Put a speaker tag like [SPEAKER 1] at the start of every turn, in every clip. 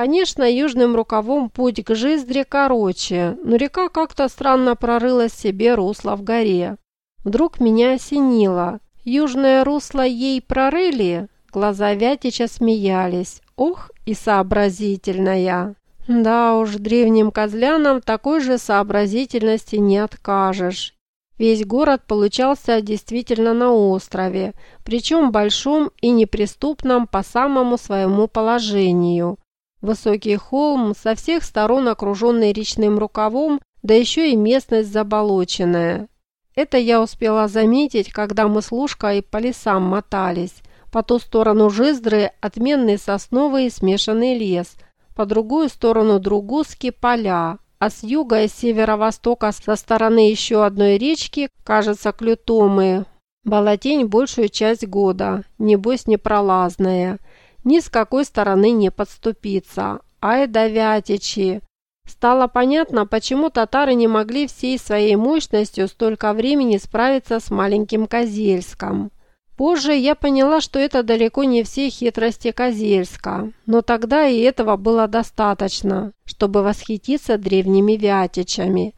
[SPEAKER 1] Конечно, южным рукавом путь к Жиздре короче, но река как-то странно прорылась себе русло в горе. Вдруг меня осенило. Южное русло ей прорыли? Глаза Вятича смеялись. Ох, и сообразительная. Да уж, древним козлянам такой же сообразительности не откажешь. Весь город получался действительно на острове, причем большом и неприступном по самому своему положению. Высокий холм, со всех сторон окруженный речным рукавом, да еще и местность заболоченная. Это я успела заметить, когда мы с Лужкой по лесам мотались. По ту сторону Жиздры отменный сосновый и смешанный лес, по другую сторону Другузки поля, а с юга и северо-востока со стороны еще одной речки, кажется, Клютомы, болотень большую часть года, небось непролазная – ни с какой стороны не подступиться. Ай да вятичи! Стало понятно, почему татары не могли всей своей мощностью столько времени справиться с маленьким Козельском. Позже я поняла, что это далеко не все хитрости Козельска, но тогда и этого было достаточно, чтобы восхититься древними вятичами.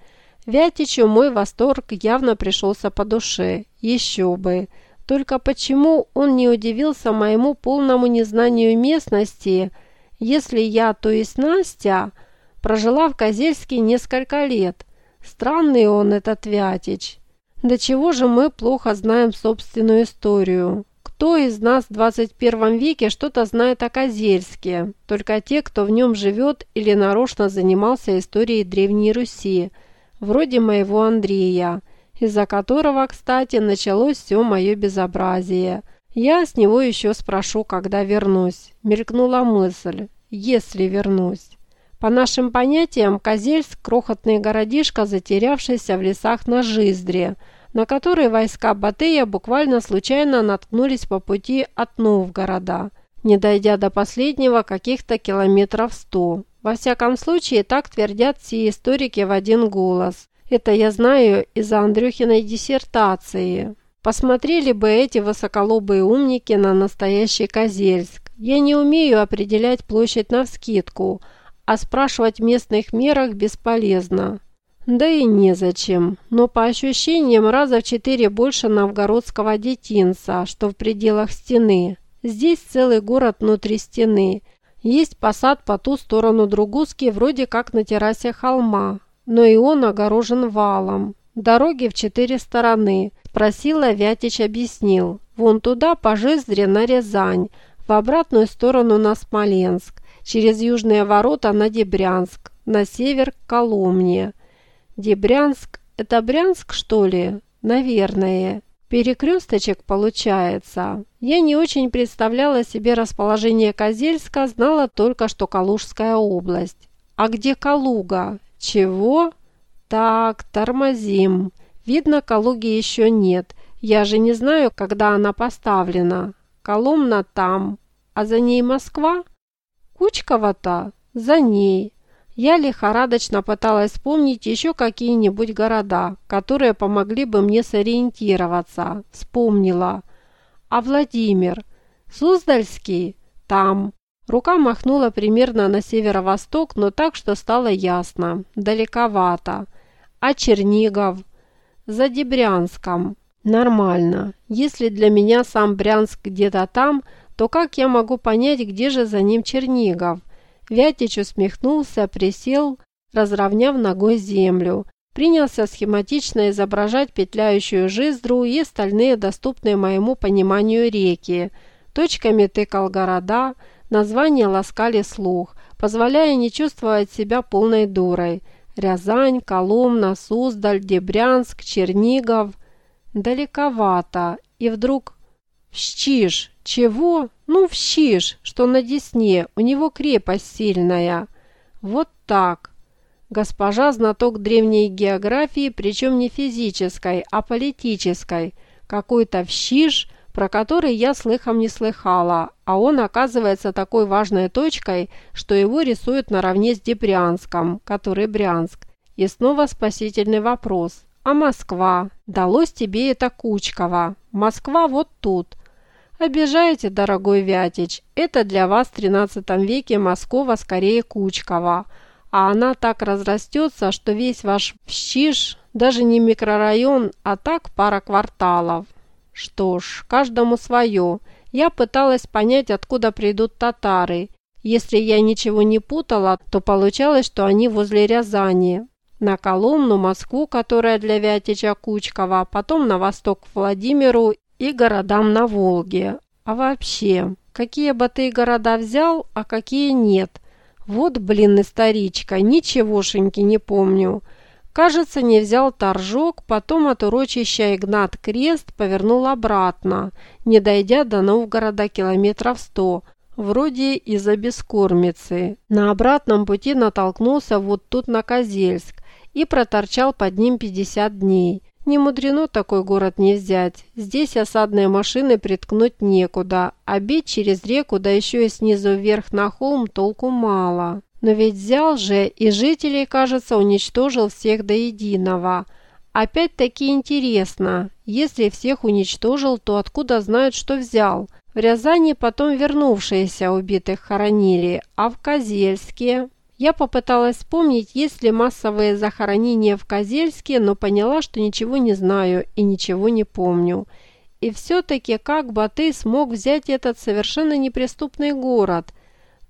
[SPEAKER 1] Вятичу мой восторг явно пришелся по душе, еще бы – только почему он не удивился моему полному незнанию местности, если я, то есть Настя, прожила в Козельске несколько лет? Странный он, этот Вятич. До чего же мы плохо знаем собственную историю? Кто из нас в 21 веке что-то знает о Козельске? Только те, кто в нем живет или нарочно занимался историей Древней Руси, вроде моего Андрея из-за которого, кстати, началось все мое безобразие. Я с него еще спрошу, когда вернусь. Мелькнула мысль, если вернусь. По нашим понятиям, Козельск – крохотный городишко, затерявшийся в лесах на Жиздре, на который войска Батыя буквально случайно наткнулись по пути от Новгорода, не дойдя до последнего каких-то километров сто. Во всяком случае, так твердят все историки в один голос. Это я знаю из-за Андрюхиной диссертации. Посмотрели бы эти высоколобые умники на настоящий Козельск. Я не умею определять площадь навскидку, а спрашивать в местных мерах бесполезно. Да и незачем. Но по ощущениям раза в четыре больше новгородского детинца, что в пределах стены. Здесь целый город внутри стены. Есть посад по ту сторону Другузки, вроде как на террасе холма но и он огорожен валом. Дороги в четыре стороны. Спросила, Вятич объяснил. Вон туда, по Жиздре, на Рязань, в обратную сторону на Смоленск, через южные ворота на Дебрянск, на север к Коломне. Дебрянск – это Брянск, что ли? Наверное. Перекресточек получается. Я не очень представляла себе расположение Козельска, знала только, что Калужская область. А где Калуга? «Чего?» «Так, тормозим. Видно, Калуги еще нет. Я же не знаю, когда она поставлена. Коломна там. А за ней Москва?» «Кучкова-то? За ней». Я лихорадочно пыталась вспомнить еще какие-нибудь города, которые помогли бы мне сориентироваться. Вспомнила. А Владимир? Суздальский? Там. Рука махнула примерно на северо-восток, но так, что стало ясно. Далековато. А Чернигов? За Дебрянском. Нормально. Если для меня сам Брянск где-то там, то как я могу понять, где же за ним Чернигов? Вятич усмехнулся, присел, разровняв ногой землю. Принялся схематично изображать петляющую жиздру и остальные доступные моему пониманию реки. Точками тыкал города – Названия ласкали слух, позволяя не чувствовать себя полной дурой. Рязань, Коломна, Суздаль, Дебрянск, Чернигов. Далековато. И вдруг... Вщишь. Чего? Ну, вщишь, что на Десне. У него крепость сильная. Вот так. Госпожа знаток древней географии, причем не физической, а политической. Какой-то вщишь про который я слыхом не слыхала, а он оказывается такой важной точкой, что его рисуют наравне с Дебрянском, который Брянск. И снова спасительный вопрос. А Москва? Далось тебе это Кучково. Москва вот тут. Обижаете, дорогой Вятич, это для вас в тринадцатом веке Москва скорее Кучкова, а она так разрастется, что весь ваш Пщиш даже не микрорайон, а так пара кварталов. Что ж, каждому свое. Я пыталась понять, откуда придут татары. Если я ничего не путала, то получалось, что они возле Рязани. На Коломну, Москву, которая для Вятича Кучкова, потом на восток к Владимиру и городам на Волге. А вообще, какие бы ты города взял, а какие нет? Вот, блин, историчка, ничегошеньки не помню. Кажется, не взял торжок, потом от урочища Игнат Крест повернул обратно, не дойдя до Новгорода километров сто, вроде из-за бескормицы. На обратном пути натолкнулся вот тут на Козельск и проторчал под ним 50 дней. Не мудрено такой город не взять. Здесь осадные машины приткнуть некуда, а бить через реку, да еще и снизу вверх на холм толку мало. Но ведь взял же и жителей, кажется, уничтожил всех до единого. Опять-таки интересно, если всех уничтожил, то откуда знают, что взял? В Рязани потом вернувшиеся убитых хоронили, а в Козельске... Я попыталась вспомнить, есть ли массовые захоронения в Козельске, но поняла, что ничего не знаю и ничего не помню. И все-таки как бы ты смог взять этот совершенно неприступный город?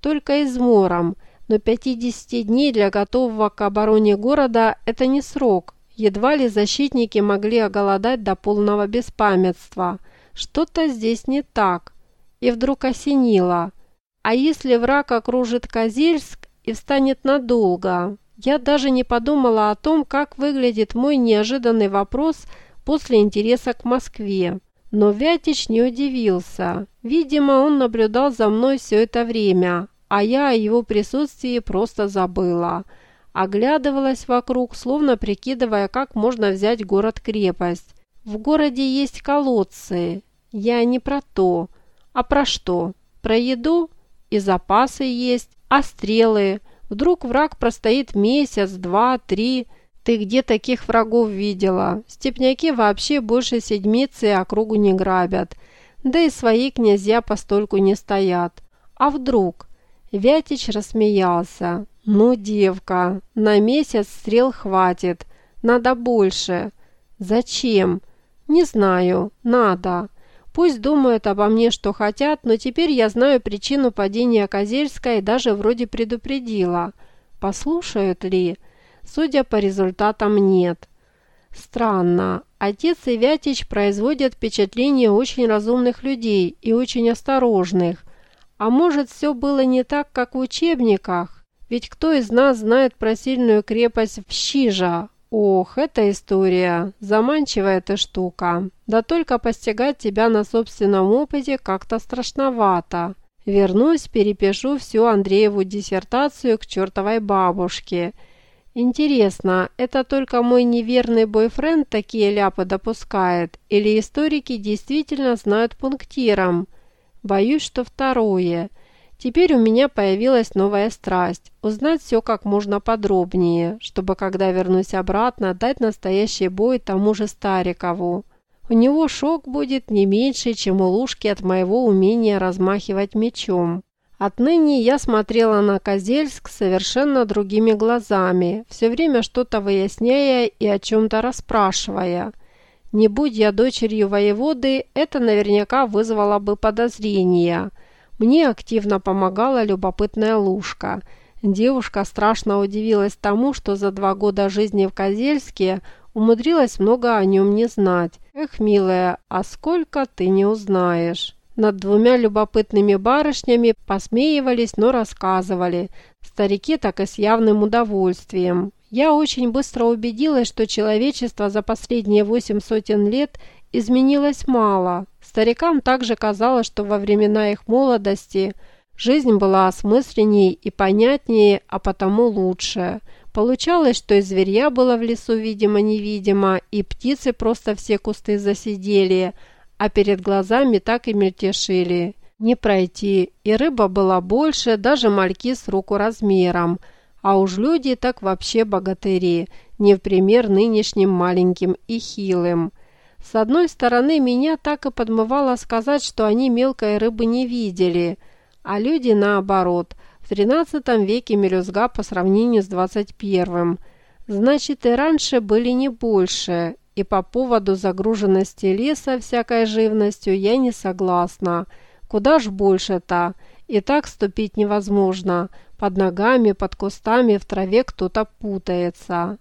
[SPEAKER 1] Только измором. Но 50 дней для готового к обороне города – это не срок. Едва ли защитники могли оголодать до полного беспамятства. Что-то здесь не так. И вдруг осенило. А если враг окружит Козельск, и встанет надолго. Я даже не подумала о том, как выглядит мой неожиданный вопрос после интереса к Москве. Но Вятич не удивился. Видимо, он наблюдал за мной все это время, а я о его присутствии просто забыла. Оглядывалась вокруг, словно прикидывая, как можно взять город-крепость. В городе есть колодцы. Я не про то. А про что? Про еду? И запасы есть. А стрелы? Вдруг враг простоит месяц, два, три. Ты где таких врагов видела? Степняки вообще больше седмицы округу не грабят. Да и свои князья постольку не стоят. А вдруг? Вятич рассмеялся. «Ну, девка, на месяц стрел хватит. Надо больше». «Зачем?» «Не знаю. Надо. Пусть думают обо мне, что хотят, но теперь я знаю причину падения Козельска и даже вроде предупредила. Послушают ли? Судя по результатам, нет. Странно. Отец и Вятич производят впечатление очень разумных людей и очень осторожных. А может, все было не так, как в учебниках? Ведь кто из нас знает про сильную крепость в Щижа, Ох, эта история. Заманчивая эта штука. Да только постигать тебя на собственном опыте как-то страшновато. Вернусь, перепишу всю Андрееву диссертацию к чертовой бабушке. Интересно, это только мой неверный бойфренд такие ляпы допускает? Или историки действительно знают пунктиром? Боюсь, что второе – Теперь у меня появилась новая страсть – узнать все как можно подробнее, чтобы, когда вернусь обратно, дать настоящий бой тому же Старикову. У него шок будет не меньше, чем у Лушки от моего умения размахивать мечом. Отныне я смотрела на Козельск совершенно другими глазами, все время что-то выясняя и о чем-то расспрашивая. Не будь я дочерью воеводы, это наверняка вызвало бы подозрения – мне активно помогала любопытная Лушка. Девушка страшно удивилась тому, что за два года жизни в Козельске умудрилась много о нем не знать. Эх, милая, а сколько ты не узнаешь. Над двумя любопытными барышнями посмеивались, но рассказывали. Старики так и с явным удовольствием. Я очень быстро убедилась, что человечество за последние восемь сотен лет изменилось мало. Старикам также казалось, что во времена их молодости жизнь была осмысленнее и понятнее, а потому лучше. Получалось, что и зверя было в лесу видимо-невидимо, и птицы просто все кусты засидели, а перед глазами так и мельтешили. Не пройти, и рыба была больше, даже мальки с руку размером, а уж люди так вообще богатыри, не в пример нынешним маленьким и хилым. С одной стороны, меня так и подмывало сказать, что они мелкой рыбы не видели, а люди наоборот. В XIII веке мелюзга по сравнению с XXI. Значит, и раньше были не больше, и по поводу загруженности леса всякой живностью я не согласна. Куда ж больше-то? И так ступить невозможно. Под ногами, под кустами, в траве кто-то путается.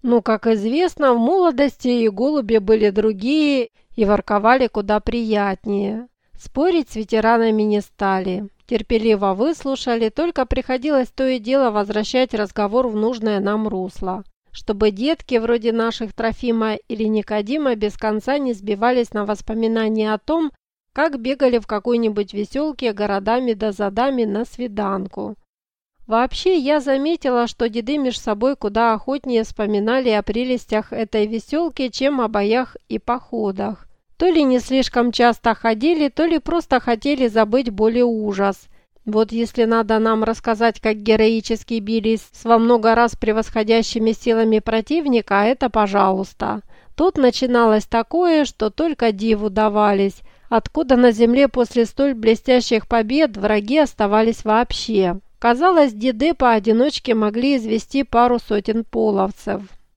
[SPEAKER 1] Ну, как известно, в молодости и голуби были другие и ворковали куда приятнее. Спорить с ветеранами не стали. Терпеливо выслушали, только приходилось то и дело возвращать разговор в нужное нам русло, чтобы детки вроде наших Трофима или Никодима без конца не сбивались на воспоминания о том, как бегали в какой-нибудь веселке городами да задами на свиданку. Вообще, я заметила, что деды меж собой куда охотнее вспоминали о прелестях этой веселки, чем о боях и походах. То ли не слишком часто ходили, то ли просто хотели забыть более ужас. Вот если надо нам рассказать, как героически бились с во много раз превосходящими силами противника, это пожалуйста. Тут начиналось такое, что только диву давались, откуда на земле после столь блестящих побед враги оставались вообще. Казалось, деды поодиночке могли извести пару сотен половцев.